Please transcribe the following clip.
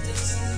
distance.